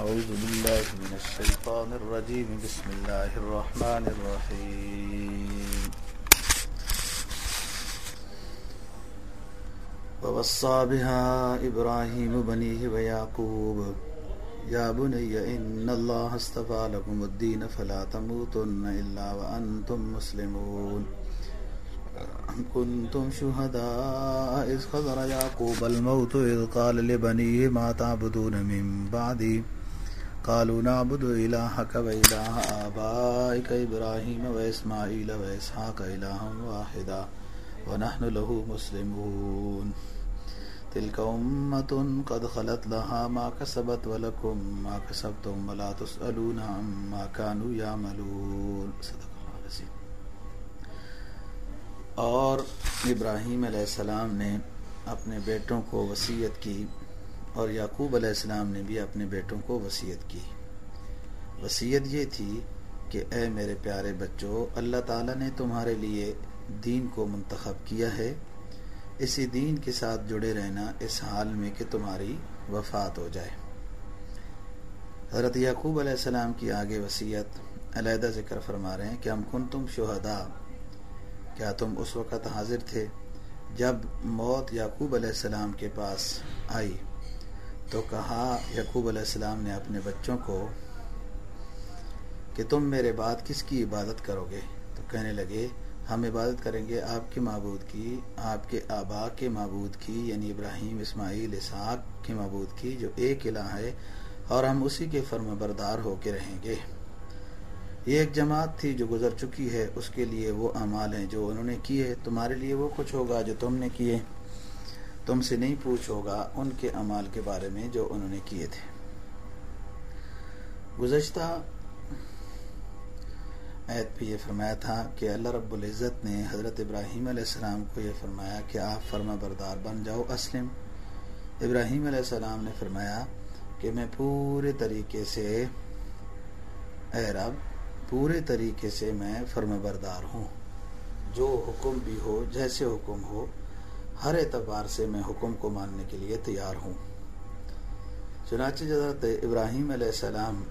أعوذ بالله من الشيطان الرجيم. بسم الله الرحمن الرحيم. ووصى بها إبراهيم بنيه ويعقوب. يا بني إن الله استفى لكم الدين فلا تموتن إلا وأنتم مسلمون. كنتم شهداء إذ حضر يعقوب الموت إذ قال لبنيه ما تعبدون من بعدي؟ قالوا نعبد إلهك وإله آبائك إبراهيم وإسماعيل وإسحاق إلها واحدا ونحن له مسلمون. تلك أمة قد خلت لها ما كسبت ولكم ما كسبتم ولا تسألون عما كانوا يعملون. صدق الله العظيم. اور ابراہیم علیہ السلام نے اپنے بیٹوں کو وصیت کی اور یعقوب علیہ السلام نے بھی اپنے بیٹوں کو وصیت کی۔ وصیت یہ تھی کہ اے میرے پیارے بچوں، اللہ تعالیٰ نے تمہارے لیے دین کو منتخب کیا ہے۔ اسی دین کے ساتھ جڑے رہنا اس حال میں کہ تمہاری وفات ہو جائے۔ حضرت یعقوب علیہ السلام کی آگے وصیت علیحدہ ذکر فرما رہے ہیں کہ ہم کن تم شہدا کیا تم اس وقت حاضر تھے جب موت یعقوب علیہ السلام کے پاس آئی؟ تو کہا، یعقوب علیہ السلام نے اپنے بچوں کو کہ تم میرے بعد کس کی عبادت کرو گے؟ تو کہنے لگے، ہم عبادت کریں گے آپ کے معبود کی، آپ کے آبا کے معبود کی یعنی ابراہیم، اسماعیل، اسحاق کے معبود کی، جو ایک الہ ہے، اور ہم اسی کے فرم بردار ہو کے رہیں گے۔ یہ ایک جماعت تھی جو گزر چکی ہے، اس کے لیے وہ اعمال ہیں جو انہوں نے کیے۔ تمہارے لیے وہ کچھ ہوگا جو تم نے کیے۔ تم سے نہیں پوچھ ہوگا ان کے اعمال کے بارے میں جو انہوں نے کیے تھے۔ گزشتہ عید پہ یہ فرمایا تھا کہ اللہ رب العزت نے حضرت ابراہیم علیہ السلام کو یہ فرمایا کہ آپ فرما بردار بن جاؤ، اسلم۔ ابراہیم علیہ السلام نے فرمایا کہ میں پورے طریقے سے، اے رب، پورے طریقے سے میں فرم بردار ہوں۔ جو حکم بھی ہو، جیسے حکم ہو ہر اعتبار سے میں حکم کو ماننے کے لیے تیار ہوں۔ چنانچہ حضرت ابراہیم علیہ السلام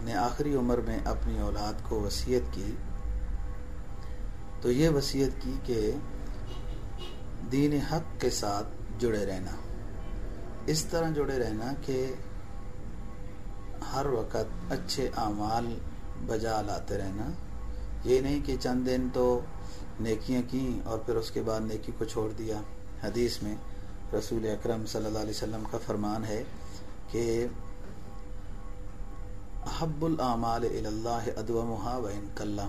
نے آخری عمر میں اپنی اولاد کو وصیت کی، تو یہ وصیت کی کہ دین حق کے ساتھ جڑے رہنا۔ اس طرح جڑے رہنا کہ ہر وقت اچھے اعمال بجا لاتے رہنا۔ یہ نہیں کہ چند دن تو نیکیاں کی اور پھر اس کے بعد نیکی کو چھوڑ دیا۔ حدیث میں رسول اکرم صلی اللہ علیہ وسلم کا فرمان ہے کہ حب العمال اللہ ادومہ و انکلّہ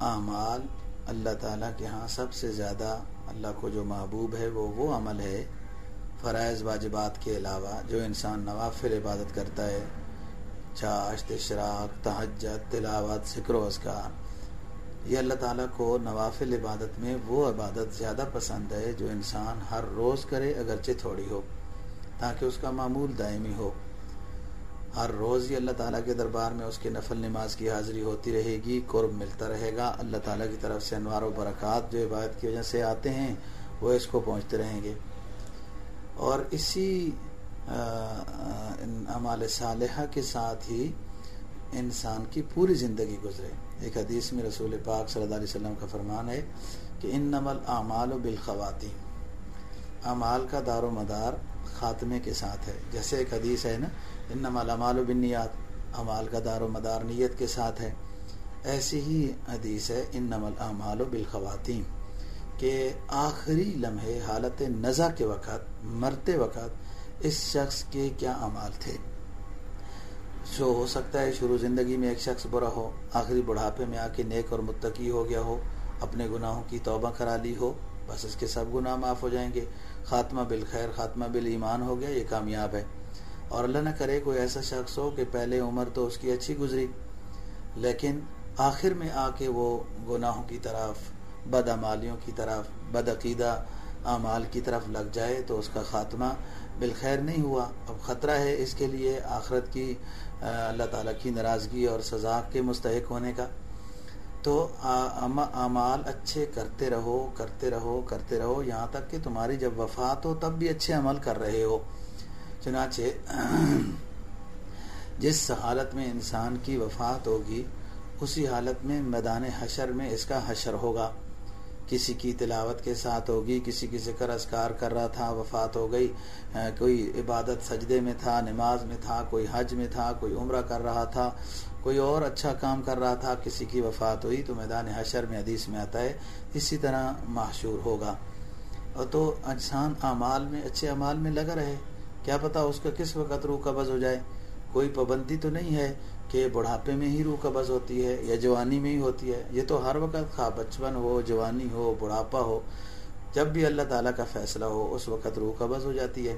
اعمال اللہ تعالیٰ کے ہاں سب سے زیادہ اللہ کو جو محبوب ہے وہ وہ عمل ہے فرائض واجبات کے علاوہ جو انسان نوافل عبادت کرتا ہے، چاشت، اشراق، تہجد، تلاوت، ذکر و اذکار۔ یہ اللہ تعالیٰ کو نوافل عبادت میں وہ عبادت زیادہ پسند ہے جو انسان ہر روز کرے اگرچہ تھوڑی ہو، تاکہ اس کا معمول دائمی ہو۔ ہر روز ہی اللہ تعالیٰ کے دربار میں اس کے نفل نماز کی حاضری ہوتی رہے گی، قرب ملتا رہے گا۔ اللہ تعالیٰ کی طرف سے انوار و برکات جو عبادت کی وجہ سے آتے ہیں، وہ اس کو پہنچتے رہیں گے۔ اور اسی اعمال صالحہ کے ساتھ ہی انسان کی پوری زندگی گزرے۔ ایک حدیث میں رسول پاک صلی اللہ علیہ وسلم کا فرمان ہے کہ ان نمل اعمال و بالخواتی اعمال کا دار و مدار خاتمے کے ساتھ ہے۔ جیسے ایک حدیث ہے نا ان نمل امال و بنیاد اعمال کا دار و مدار نیت کے ساتھ ہے۔ ایسی ہی حدیث ہے ان نمل اعمال و بالخواتین کہ آخری لمحے حالت نزا کے وقت، مرتے وقت اس شخص کے کیا اعمال تھے؟ جو ہو سکتا ہے، شروع زندگی میں ایک شخص برا ہو، آخری بڑھاپے میں آ کے نیک اور متقی ہو گیا ہو، اپنے گناہوں کی توبہ کرا لی ہو، بس اس کے سب گناہ معاف ہو جائیں گے۔ خاتمہ بالخیر، خاتمہ بال ایمان ہو گیا، یہ کامیاب ہے۔ اور اللہ نہ کرے کوئی ایسا شخص ہو کہ پہلے عمر تو اس کی اچھی گزری، لیکن آخر میں آ کے وہ گناہوں کی طرف بد امالیوں کی طرف بد عقیدہ اعمال کی طرف لگ جائے تو اس کا خاتمہ بالخیر نہیں ہوا۔ اب خطرہ ہے اس کے لیے آخرت کی اللہ تعالیٰ کی ناراضگی اور سزا کے مستحق ہونے کا۔ تو اعمال اچھے کرتے رہو کرتے رہو کرتے رہو، یہاں تک کہ تمہاری جب وفات ہو تب بھی اچھے عمل کر رہے ہو۔ چنانچہ جس حالت میں انسان کی وفات ہوگی، اسی حالت میں میدان حشر میں اس کا حشر ہوگا۔ کسی کی تلاوت کے ساتھ ہوگی، کسی کی ذکر اذکار کر رہا تھا، وفات ہو گئی کوئی عبادت سجدے میں تھا، نماز میں تھا، کوئی حج میں تھا، کوئی عمرہ کر رہا تھا، کوئی اور اچھا کام کر رہا تھا، کسی کی وفات ہوئی تو میدان حشر میں حدیث میں آتا ہے، اسی طرح معشور ہوگا۔ اور تو انسان اعمال میں، اچھے اعمال میں لگا رہے، کیا پتا اس کا کس وقت روح قبض ہو جائے؟ کوئی پابندی تو نہیں ہے۔ کہ بڑھاپے میں ہی روح قبض ہوتی ہے یا جوانی میں ہی ہوتی ہے، یہ تو ہر وقت خواہ بچپن ہو، جوانی ہو، بڑھاپا ہو، جب بھی اللہ تعالیٰ کا فیصلہ ہو، اس وقت روح قبض ہو جاتی ہے۔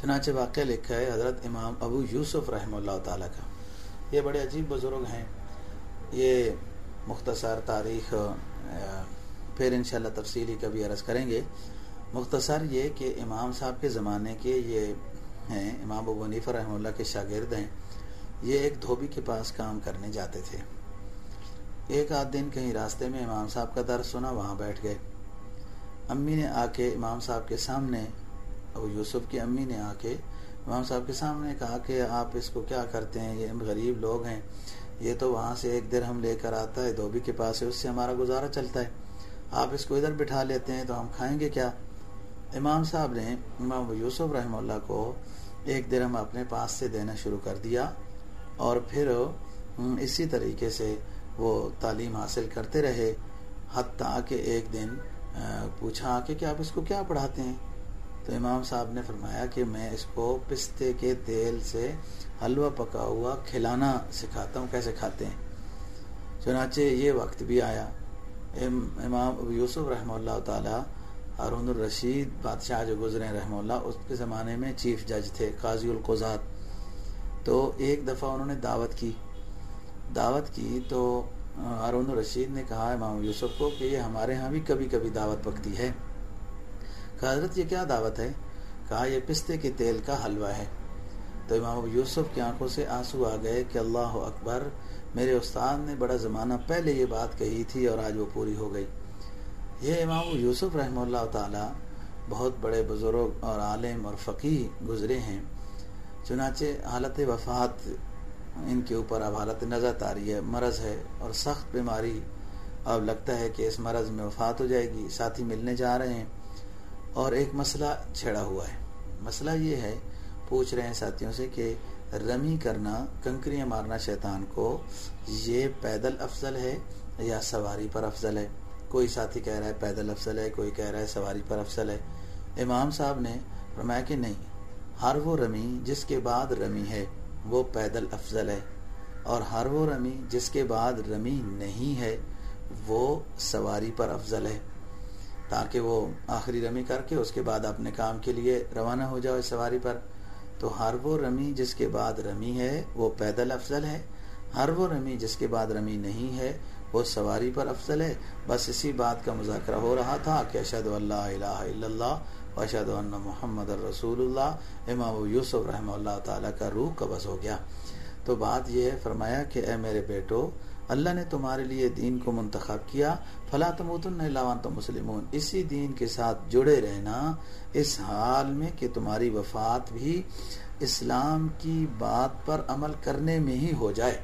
چنانچہ واقعہ لکھا ہے حضرت امام ابو یوسف رحمہ اللہ تعالیٰ کا۔ یہ بڑے عجیب بزرگ ہیں۔ یہ مختصر تاریخ، پھر انشاءاللہ تفصیلی کبھی عرض کریں گے۔ مختصر یہ کہ امام صاحب کے زمانے کے یہ ہیں، امام ابو نیفر رحمہ اللہ کے شاگرد ہیں۔ یہ ایک دھوبی کے پاس کام کرنے جاتے تھے۔ ایک آدھ دن کہیں راستے میں امام صاحب کا درد سنا، وہاں بیٹھ گئے۔ امی نے آ کے امام صاحب کے سامنے، ابو یوسف کی امی نے آ کے امام صاحب کے سامنے کہا کہ آپ اس کو کیا کرتے ہیں؟ یہ غریب لوگ ہیں۔ یہ تو وہاں سے ایک در ہم لے کر آتا ہے، دھوبی کے پاس ہے، اس سے ہمارا گزارا چلتا ہے۔ آپ اس کو ادھر بٹھا لیتے ہیں تو ہم کھائیں گے کیا؟ امام صاحب نے امام یوسف رحمہ اللہ کو ایک درہم اپنے پاس سے دینا شروع کر دیا۔ اور پھر اسی طریقے سے وہ تعلیم حاصل کرتے رہے، حتیٰ کہ ایک دن پوچھا کہ آپ اس کو کیا پڑھاتے ہیں؟ تو امام صاحب نے فرمایا کہ میں اس کو پستے کے تیل سے حلوہ پکا ہوا کھلانا سکھاتا ہوں، کیسے کھاتے ہیں؟ چنانچہ یہ وقت بھی آیا۔ امام یوسف رحمہ اللہ تعالی، ہارون الرشید بادشاہ جو گزرے رحمہ اللہ، اس کے زمانے میں چیف جج تھے، قاضی القضات تو ایک دفعہ انہوں نے دعوت کی۔ دعوت کی تو ہارون الرشید نے کہا امام یوسف کو کہ یہ ہمارے ہاں بھی کبھی کبھی دعوت پکتی ہے۔ کہا، حضرت، یہ کیا دعوت ہے؟ کہا، یہ پستے کے تیل کا حلوہ ہے۔ تو امام یوسف کی آنکھوں سے آنسو آ گئے کہ اللہ اکبر، میرے استاد نے بڑا زمانہ پہلے یہ بات کہی تھی اور آج وہ پوری ہو گئی۔ یہ امام یوسف رحمہ اللہ تعالی بہت بڑے بزرگ اور عالم اور فقی گزرے ہیں۔ چنانچہ حالت وفات ان کے اوپر اب حالت نظر آ رہی ہے، مرض ہے اور سخت بیماری اب لگتا ہے کہ اس مرض میں وفات ہو جائے گی، ساتھی ملنے جا رہے ہیں اور ایک مسئلہ چھڑا ہوا ہے۔ مسئلہ یہ ہے، پوچھ رہے ہیں ساتھیوں سے کہ رمی کرنا، کنکریاں مارنا شیطان کو، یہ پیدل افضل ہے یا سواری پر افضل ہے؟ کوئی ساتھی کہہ رہا ہے پیدل افضل ہے، کوئی کہہ رہا ہے سواری پر افضل ہے۔ امام صاحب نے فرمایا کہ نہیں ہر وہ رمی جس کے بعد رمی ہے، وہ پیدل افضل ہے۔ اور ہر وہ رمی جس کے بعد رمی نہیں ہے، وہ سواری پر افضل ہے۔ تاکہ وہ آخری رمی کر کے اس کے بعد اپنے کام کے لیے روانہ ہو جاؤ سواری پر۔ تو ہر وہ رمی جس کے بعد رمی ہے، وہ پیدل افضل ہے۔ ہر وہ رمی جس کے بعد رمی نہیں ہے، وہ سواری پر افضل ہے۔ بس اسی بات کا مذاکرہ ہو رہا تھا کہ اشد اللہ الہ الا اللہ اشد اللہ محمد الرسول اللہ۔ امام یوسف رحمہ اللہ تعالیٰ کا روح قبض ہو گیا۔ تو بات یہ ہے، فرمایا کہ اے میرے بیٹو، اللہ نے تمہارے لیے دین کو منتخب کیا۔ فلا تموتن لاوان تو مسلمون۔ اسی دین کے ساتھ جڑے رہنا، اس حال میں کہ تمہاری وفات بھی اسلام کی بات پر عمل کرنے میں ہی ہو جائے۔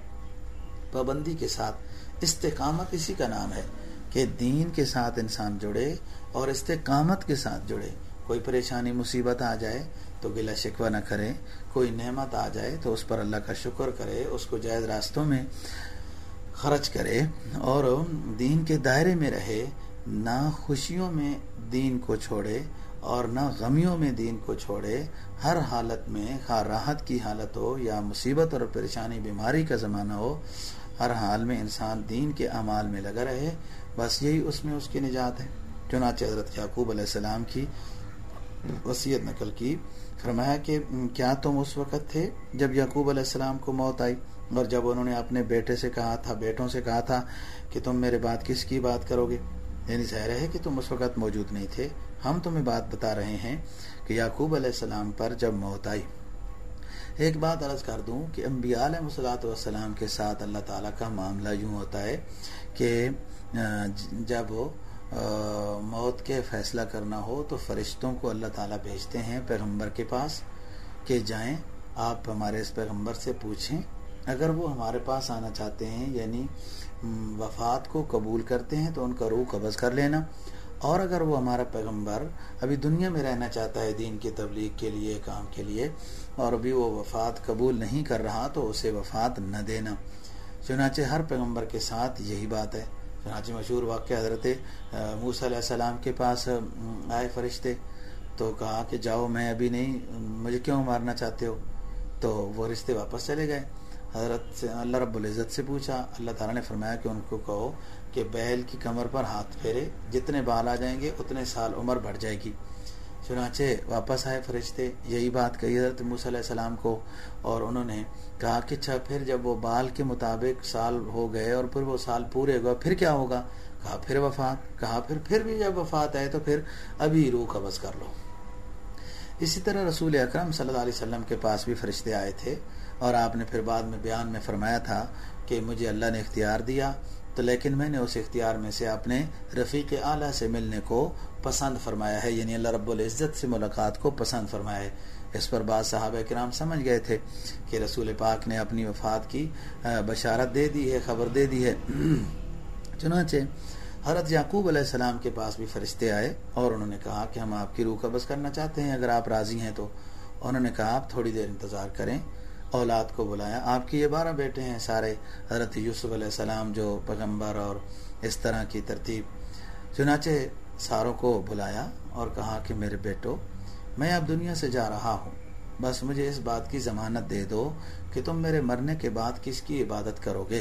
پابندی کے ساتھ۔ استقامت اسی کا نام ہے کہ دین کے ساتھ انسان جڑے اور استقامت کے ساتھ جڑے۔ کوئی پریشانی مصیبت آ جائے تو گلا شکوہ نہ کرے، کوئی نعمت آ جائے تو اس پر اللہ کا شکر کرے، اس کو جائز راستوں میں خرچ کرے اور دین کے دائرے میں رہے، نہ خوشیوں میں دین کو چھوڑے اور نہ غمیوں میں دین کو چھوڑے۔ ہر حالت میں خواہ راحت کی حالت ہو یا مصیبت اور پریشانی، بیماری کا زمانہ ہو، ہر حال میں انسان دین کے اعمال میں لگا رہے۔ بس یہی اس میں اس کی نجات ہے۔ چنانچہ حضرت یعقوب علیہ السلام کی وصیت نقل کی، فرمایا کہ کیا تم اس وقت تھے جب یعقوب علیہ السلام کو موت آئی؟ اور جب انہوں نے اپنے بیٹے سے کہا تھا، بیٹوں سے کہا تھا کہ تم میرے بات کس کی بات کرو گے؟ یعنی ظاہر ہے کہ تم اس وقت موجود نہیں تھے۔ ہم تمہیں بات بتا رہے ہیں کہ یعقوب علیہ السلام پر جب موت آئی۔ ایک بات عرض کر دوں کہ انبیاء علیہ مسلاۃ والسلام کے ساتھ اللہ تعالیٰ کا معاملہ یوں ہوتا ہے کہ جب موت کے فیصلہ کرنا ہو تو فرشتوں کو اللہ تعالیٰ بھیجتے ہیں پیغمبر کے پاس کہ جائیں، آپ ہمارے اس پیغمبر سے پوچھیں۔ اگر وہ ہمارے پاس آنا چاہتے ہیں یعنی وفات کو قبول کرتے ہیں تو ان کا روح قبض کر لینا۔ اور اگر وہ ہمارا پیغمبر ابھی دنیا میں رہنا چاہتا ہے، دین کی تبلیغ کے لیے، کام کے لیے، اور ابھی وہ وفات قبول نہیں کر رہا تو اسے وفات نہ دینا۔ چنانچہ ہر پیغمبر کے ساتھ یہی بات ہے۔ چنانچہ مشہور واقع حضرت موس علیہ السلام کے پاس آئے فرشتے تو کہا کہ جاؤ، میں ابھی نہیں، مجھے کیوں مارنا چاہتے ہو؟ تو وہ رشتے واپس چلے گئے۔ حضرت سے اللہ رب العزت سے پوچھا، اللہ تعالیٰ نے فرمایا کہ ان کو کہو کہ بیل کی کمر پر ہاتھ پھیرے، جتنے بال آ جائیں گے، اتنے سال عمر بڑھ جائے گی۔ چنانچہ واپس آئے فرشتے، یہی بات کہی حضرت موسیٰ علیہ السلام کو اور انہوں نے کہا کہ اچھا پھر جب وہ بال کے مطابق سال ہو گئے اور پھر وہ سال پورے ہوگا پھر کیا ہوگا؟ کہا پھر وفات، کہا پھر پھر بھی جب وفات آئے تو پھر ابھی روح قبض کر لو۔ اسی طرح رسول اکرم صلی اللہ علیہ وسلم کے پاس بھی فرشتے آئے تھے اور آپ نے پھر بعد میں بیان میں فرمایا تھا کہ مجھے اللہ نے اختیار دیا تو لیکن میں نے اس اختیار میں سے اپنے رفیق اعلیٰ سے ملنے کو پسند فرمایا ہے یعنی اللہ رب العزت سے ملاقات کو پسند فرمایا ہے۔ اس پر بعض صحابہ کرام سمجھ گئے تھے کہ رسول پاک نے اپنی وفات کی بشارت دے دی ہے، خبر دے دی ہے۔ چنانچہ حضرت یعقوب علیہ السلام کے پاس بھی فرشتے آئے اور انہوں نے کہا کہ ہم آپ کی روح قبض کرنا چاہتے ہیں، اگر آپ راضی ہیں تو۔ انہوں نے کہا، آپ تھوڑی دیر انتظار کریں۔ اولاد کو بلایا۔ آپ کی یہ بارہ بیٹے ہیں سارے، حضرت یوسف علیہ السلام جو پیغمبر اور اس طرح کی ترتیب۔ چنانچہ ساروں کو بلایا اور کہا کہ میرے بیٹو، میں اب دنیا سے جا رہا ہوں۔ بس مجھے اس بات کی ضمانت دے دو کہ تم میرے مرنے کے بعد کس کی عبادت کرو گے؟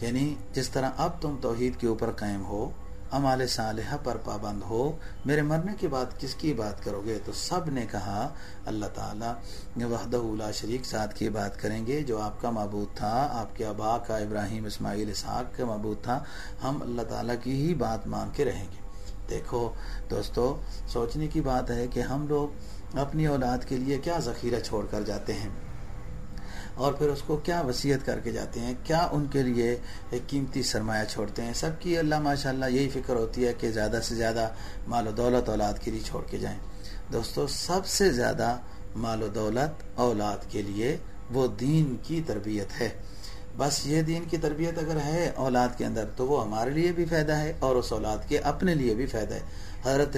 یعنی جس طرح اب تم توحید کے اوپر قائم ہو امال صالحہ پر پابند ہو، میرے مرنے کے بعد کس کی بات کرو گے؟ تو سب نے کہا، اللہ تعالیٰ وحدہ اللہ شریک ساتھ کی بات کریں گے، جو آپ کا معبود تھا، آپ کے ابا کا ابراہیم اسماعیل اسحاق کا معبود تھا، ہم اللہ تعالیٰ کی ہی بات مان کے رہیں گے۔ دیکھو دوستو، سوچنے کی بات ہے کہ ہم لوگ اپنی اولاد کے لیے کیا ذخیرہ چھوڑ کر جاتے ہیں۔ اور پھر اس کو کیا وصیت کر کے جاتے ہیں؟ کیا ان کے لیے ایک قیمتی سرمایہ چھوڑتے ہیں؟ سب کی اللہ ماشاء اللہ یہی فکر ہوتی ہے کہ زیادہ سے زیادہ مال و دولت اولاد کے لیے چھوڑ کے جائیں۔ دوستو، سب سے زیادہ مال و دولت اولاد کے لیے وہ دین کی تربیت ہے۔ بس یہ دین کی تربیت اگر ہے اولاد کے اندر تو وہ ہمارے لیے بھی فائدہ ہے اور اس اولاد کے اپنے لیے بھی فائدہ ہے۔ حضرت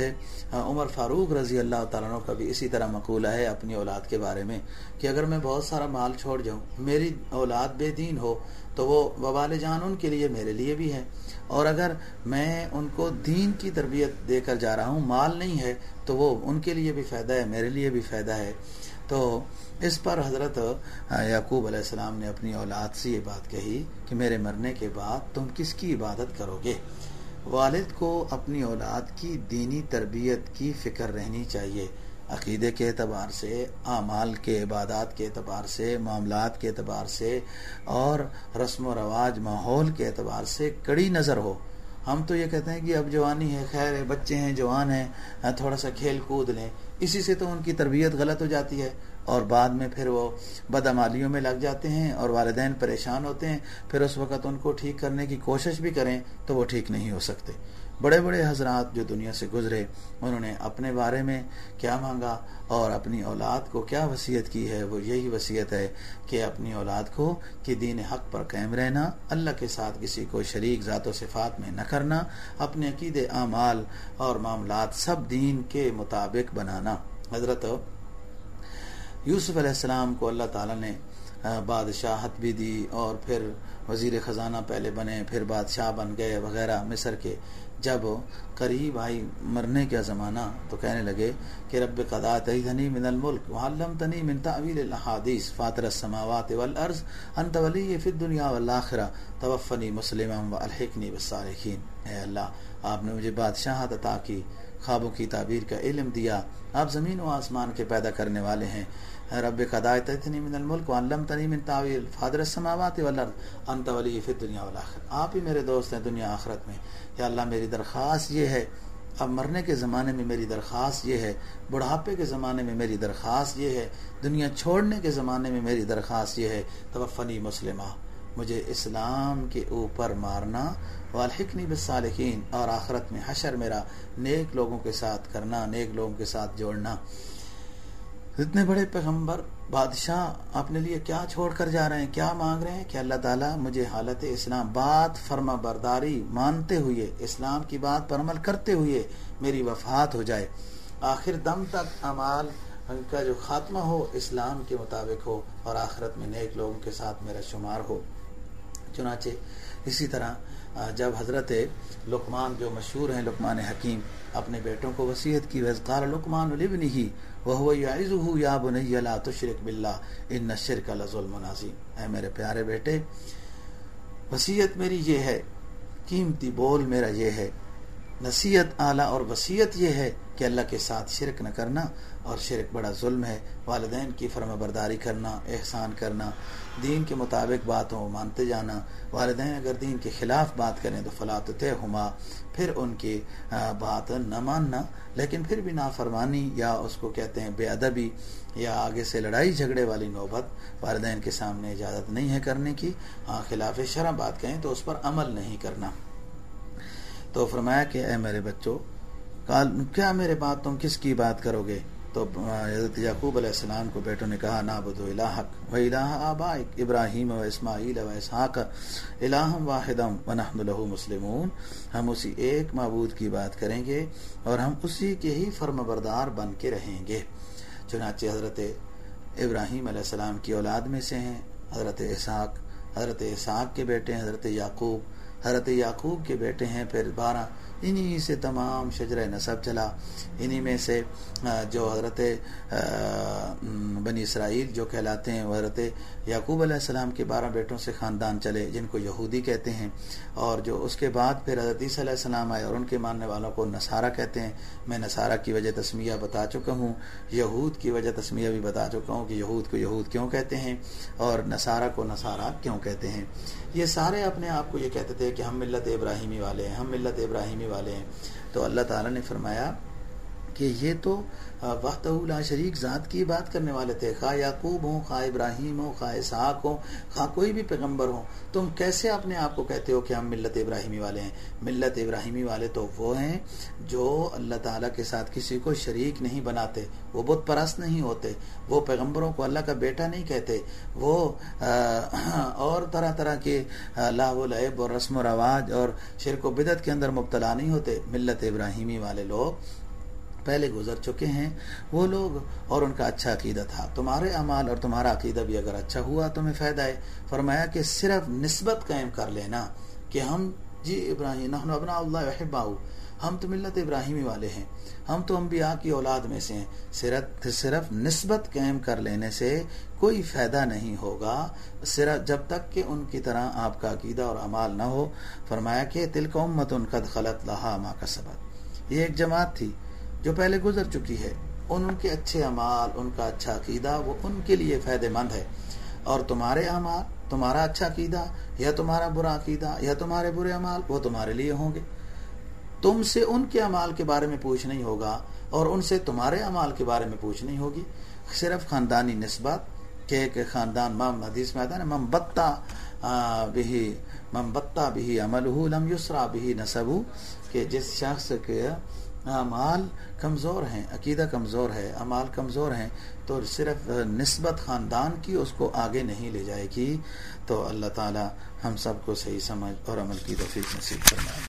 ہاں، عمر فاروق رضی اللہ تعالیٰ کا بھی اسی طرح مقولہ ہے اپنی اولاد کے بارے میں کہ اگر میں بہت سارا مال چھوڑ جاؤں، میری اولاد بے دین ہو تو وہ وبال جان ان کے لیے میرے لیے بھی ہے۔ اور اگر میں ان کو دین کی تربیت دے کر جا رہا ہوں، مال نہیں ہے تو وہ ان کے لیے بھی فائدہ ہے، میرے لیے بھی فائدہ ہے۔ تو اس پر حضرت یعقوب علیہ السلام نے اپنی اولاد سے یہ بات کہی کہ میرے مرنے کے بعد تم کس کی عبادت کرو گے؟ والد کو اپنی اولاد کی دینی تربیت کی فکر رہنی چاہیے۔ عقیدے کے اعتبار سے، اعمال کے، عبادات کے اعتبار سے، معاملات کے اعتبار سے، اور رسم و رواج، ماحول کے اعتبار سے کڑی نظر ہو۔ ہم تو یہ کہتے ہیں کہ اب جوانی ہے، خیر ہے، بچے ہیں، جوان ہیں ہاں، تھوڑا سا کھیل کود لیں۔ اسی سے تو ان کی تربیت غلط ہو جاتی ہے۔ اور بعد میں پھر وہ بدعمالیوں میں لگ جاتے ہیں اور والدین پریشان ہوتے ہیں، پھر اس وقت ان کو ٹھیک کرنے کی کوشش بھی کریں تو وہ ٹھیک نہیں ہو سکتے۔ بڑے بڑے حضرات جو دنیا سے گزرے، انہوں نے اپنے بارے میں کیا مانگا اور اپنی اولاد کو کیا وصیت کی ہے؟ وہ یہی وصیت ہے کہ اپنی اولاد کو کہ دین حق پر قائم رہنا، اللہ کے ساتھ کسی کو شریک ذات و صفات میں نہ کرنا، اپنے عقید اعمال اور معاملات سب دین کے مطابق بنانا۔ حضرت یوسف علیہ السلام کو اللہ تعالیٰ نے بادشاہت بھی دی اور پھر وزیر خزانہ پہلے بنے، پھر بادشاہ بن گئے وغیرہ مصر کے۔ جب قریب آئی مرنے کا زمانہ تو کہنے لگے کہ رب قدا تنی من الملک وعلم تنی من تعویل الحادیث فاطر السماوات والارض، انت ولی فی الدنیا والآخرہ، توفنی مسلما والحقنی بالصالحین۔ اے اللہ، آپ نے مجھے بادشاہت عطا کی۔ خوابوں کی تعبیر کا علم دیا، آپ زمین و آسمان کے پیدا کرنے والے ہیں۔ رب قدایت من الملک وعلم تنی من تعویل۔ فادر السماوات والارض، انت ولی فی الدنیا والآخرہ۔ آپ ہی میرے دوست ہیں دنیا آخرت میں۔ یا اللہ، میری درخواست یہ ہے۔ اب مرنے کے زمانے میں میری درخواست یہ ہے۔ بڑھاپے کے زمانے میں میری درخواست یہ ہے۔ دنیا چھوڑنے کے زمانے میں میری درخواست یہ ہے۔ توفنی مسلمہ۔ مجھے اسلام کے اوپر مارنا، والحقنی بالصالحین، اور آخرت میں حشر میرا، نیک لوگوں کے ساتھ کرنا، نیک لوگوں کے ساتھ جوڑنا۔ اتنے بڑے پیغمبر، بادشاہ اپنے لیے کیا چھوڑ کر جا رہے ہیں؟ کیا مانگ رہے ہیں کہ اللہ تعالیٰ مجھے حالت اسلام، بات فرما برداری مانتے ہوئے، اسلام کی بات پر عمل کرتے ہوئے میری وفات ہو جائے۔ آخر دم تک امال کا جو خاتمہ ہو، اسلام کے مطابق ہو، اور آخرت میں نیک لوگوں کے ساتھ میرا شمار ہو۔ چنانچہ اسی طرح جب حضرت لقمان جو مشہور ہیں، لقمان حکیم، اپنے بیٹوں کو وسیعت کی وزقار لقمان البن ہی وہ یا بنی لا تشرک باللہ ان الشرک لظلم عظیم اے میرے پیارے بیٹے وسیعت میری یہ ہے، قیمتی بول میرا یہ ہے نصیحت اعلیٰ اور وسیعت یہ ہے کہ اللہ کے ساتھ شرک نہ کرنا اور شرک بڑا ظلم ہے۔ والدین کی فرما برداری کرنا، احسان کرنا، دین کے مطابق باتوں مانتے جانا۔ والدین اگر دین کے خلاف بات کریں تو فلاط طے ہما۔ پھر ان کی بات نہ ماننا، لیکن پھر بھی نافرمانی یا اس کو کہتے ہیں بے ادبی یا آگے سے لڑائی جھگڑے والی نوبت والدین کے سامنے اجازت نہیں ہے کرنے کی۔ ہاں خلاف شرح بات کہیں تو اس پر عمل نہیں کرنا۔ تو فرمایا کہ اے میرے بچوں کال کیا میرے بات تم کس کی بات کرو گے؟ تو حضرت یعقوب علیہ السلام کو بیٹوں نے کہا نابد و الحق و الہ آبا ابراہیم و اسماعیل و اسحاق الہم واحدم و نحن له مسلمون۔ ہم اسی ایک معبود کی بات کریں گے اور ہم اسی کے ہی فرم بردار بن کے رہیں گے۔ چنانچہ حضرت ابراہیم علیہ السلام کی اولاد میں سے ہیں۔ حضرت اسحاق حضرت اسحاق کے بیٹے ہیں، حضرت یعقوب حضرت یعقوب کے بیٹے ہیں پھر بارہ انہی سے تمام شجر نصب چلا۔ انہی میں سے جو حضرت بنی اسرائیل جو کہلاتے ہیں، وہ حضرت یعقوب علیہ السلام کے بارہ بیٹوں سے خاندان چلے، جن کو یہودی کہتے ہیں۔ اور جو اس کے بعد پھر حضرت عیسیٰ علیہ السلام آئے اور ان کے ماننے والوں کو نصارہ کہتے ہیں۔ میں نصارہ کی وجہ تسمیہ بتا چکا ہوں، یہود کی وجہ تسمیہ بھی بتا چکا ہوں کہ یہود کو یہود کیوں کہتے ہیں اور نصارہ کو نصارہ کیوں کہتے ہیں۔ یہ سارے اپنے آپ کو یہ کہتے تھے کہ ہم ملت ابراہیمی والے ہیں، ہم ملت ابراہیمی والے ہیں۔ تو اللہ تعالیٰ نے فرمایا کہ یہ تو وقت لا شریک ذات کی بات کرنے والے تھے۔ خواہ یعقوب ہوں، خواہ ابراہیم ہوں، خواہ اسحاق ہوں، خواہ کوئی بھی پیغمبر ہوں۔ تم کیسے اپنے آپ کو کہتے ہو کہ ہم ملت ابراہیمی والے ہیں؟ ملت ابراہیمی والے تو وہ ہیں جو اللہ تعالیٰ کے ساتھ کسی کو شریک نہیں بناتے۔ وہ بت پرست نہیں ہوتے۔ وہ پیغمبروں کو اللہ کا بیٹا نہیں کہتے۔ وہ اور طرح طرح کے لاہ و لعب اور رسم و رواج اور شرک و بدت کے اندر مبتلا نہیں ہوتے۔ ملت ابراہیمی والے لوگ پہلے گزر چکے ہیں، وہ لوگ اور ان کا اچھا عقیدہ تھا۔ تمہارے اعمال اور تمہارا عقیدہ بھی اگر اچھا ہوا تمہیں فائدہ ہے۔ فرمایا کہ صرف نسبت قائم کر لینا کہ ہم جی ابراہیم ابنا اللہ ہم تو ملت ابراہیمی والے ہیں۔ ہم تو انبیاء کی اولاد میں سے ہیں۔ صرف صرف نسبت قائم کر لینے سے کوئی فائدہ نہیں ہوگا۔ صرف جب تک کہ ان کی طرح آپ کا عقیدہ اور اعمال نہ ہو۔ فرمایا کہ تل امت ان قد خلط لہا ماں کا سبق یہ ایک جماعت تھی۔ جو پہلے گزر چکی ہے، ان ان کے اچھے اعمال، ان کا اچھا عقیدہ، وہ ان کے لیے فائدہ مند ہے۔ اور تمہارے اعمال، تمہارا اچھا عقیدہ، یا تمہارا برا عقیدہ، یا تمہارے برے اعمال، وہ تمہارے لیے ہوں گے۔ تم سے ان کے اعمال کے بارے میں پوچھ نہیں ہوگا، اور ان سے تمہارے اعمال کے بارے میں پوچھ نہیں ہوگی۔ صرف خاندانی نسبت کہ خاندان مم حدیث میں آتا ہے مم بتا بھی مم بتا بھی عمل لم یسرا بھی نصب کہ جس شخص کے اعمال کمزور ہیں، عقیدہ کمزور ہے، اعمال کمزور ہیں، تو صرف نسبت خاندان کی اس کو آگے نہیں لے جائے گی، تو اللہ تعالی ہم سب کو صحیح سمجھ اور عمل کی توفیق نصیب کرنا ہے